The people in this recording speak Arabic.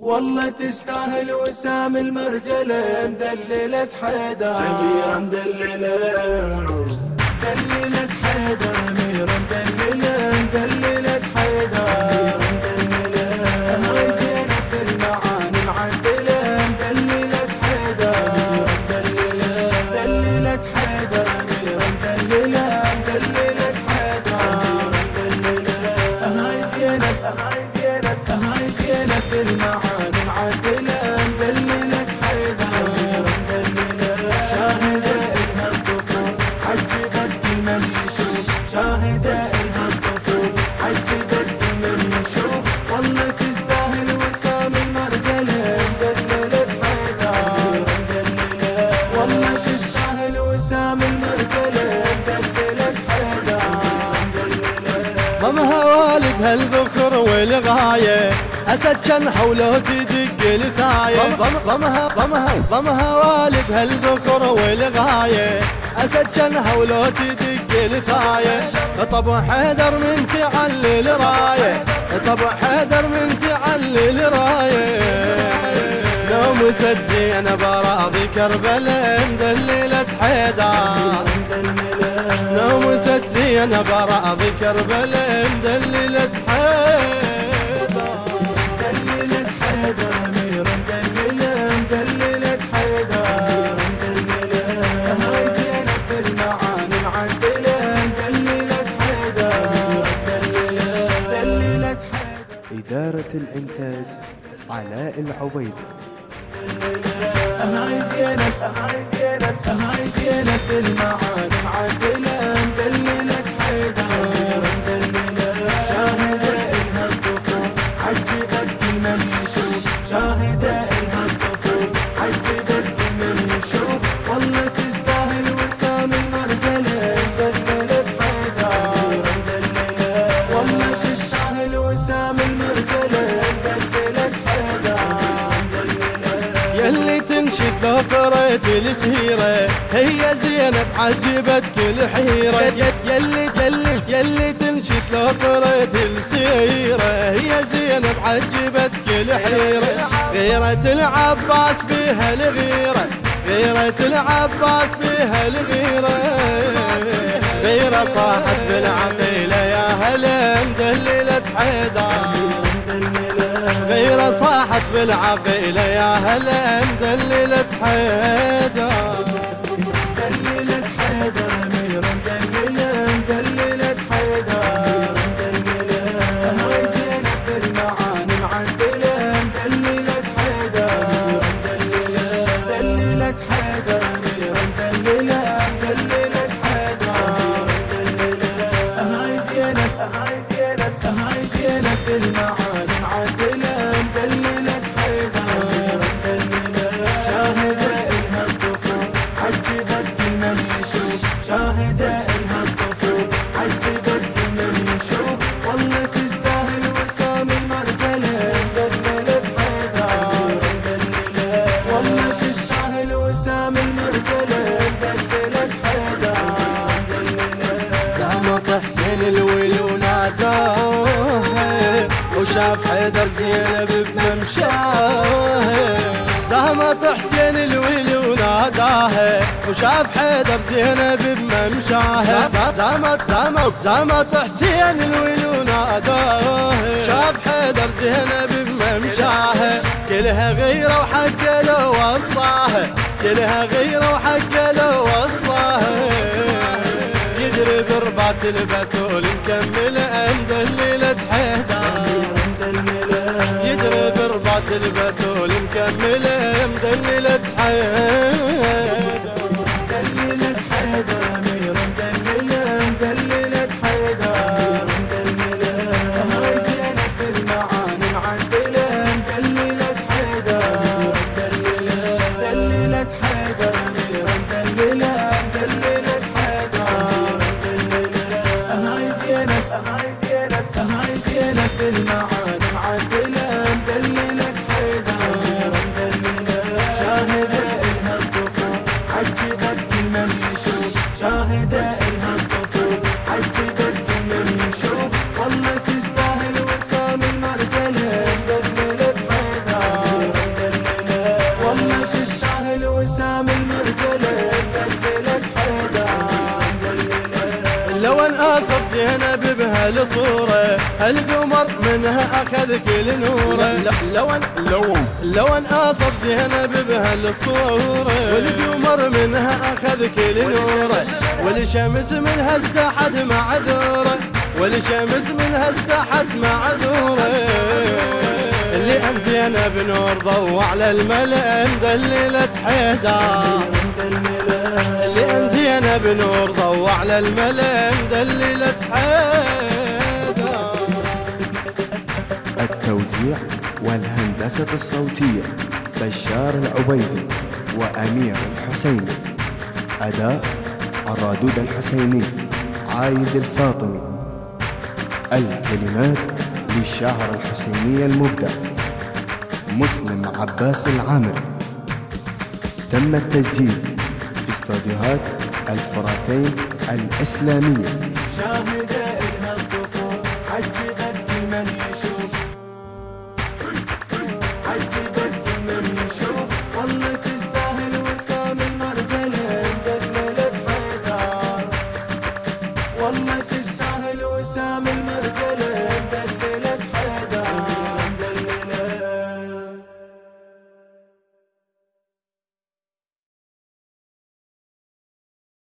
والله تستاهل وسام المرجلة مدللة حيدر. أميرة مدللة مدللة حيدر. زينب بالمعاني معدلة مدللة حيدر شاهدة إلها الطفوف عجبت كل من شاهدة إلها الطفوف عجبت كل من والله تستاهل وسام المرجلة مدللة حيدر والله تستاهل وسام المرجلة مدللة حيدر ضمها والد هالذخر والغاية كان حوله تدق الثاية ضمها ضمها ضمها والد هالذخر والغاية. أسد كان حوله تدق الثاية طب حيدر من تعلل راية طب حيدر من تعلل راية لو مسد زينب راضي كربلاء مدللة حيدر. لو مسد زينب راضي كربلاء مدللة الإنتاج علاء العبيد. هاي زينب هاي زينب هاي زينب بالمعاني معدلة مدللة يلي تنشد لو قريت السيرة هي زينب عجبت كل حيرة. يلي يلي يلي تنشد لو قريت السيرة هي زينب عجبت كل حيرة. غيرة العباس بها الغيرة. غيرة العباس بها الغيرة. غيرة صاحت بالعقيلة يا هلا مدللة حيدر. صاحت بالعقيلة يا هلا مدللة حيدر وشاف حيدر زينب بممشاه زعمت حسين الويل وناداه وشاف حيدر زينب بممشاه زعمت زعمت زعمت حسين الويل وناداه شاف حيدر زينب بممشاه كلها غيرة وحق له وصاه كلها غيرة وحق له وصاه يجري بربعة البتول مكملة مدللة حيدر البتول مكملة مدللة حيدر زينب بهالصورة القمر منها أخذ كل نوره. لو أن لو لو أن أصب زينب بهالصورة والقمر منها أخذ كل نوره. والشمس منها استحد معذوره والشمس منها استحد معذوره اللي أن زينب نور ضو على الملأ اللي أن زينب نور ضو على الملأ مدللة حيدر التوزيع والهندسة الصوتية بشار العبيدي وأمير الحسيني. أداء الرادود الحسيني عايد الفاطمي. الكلمات للشاعر الحسيني المبدع مسلم عباس العامر. تم التسجيل في استوديوهات الفراتين الإسلامية. شاهد الطفول من يشوف من يشوف والله تستاهل وسام المرجلة والله تستاهل وسام المرجلة عندك.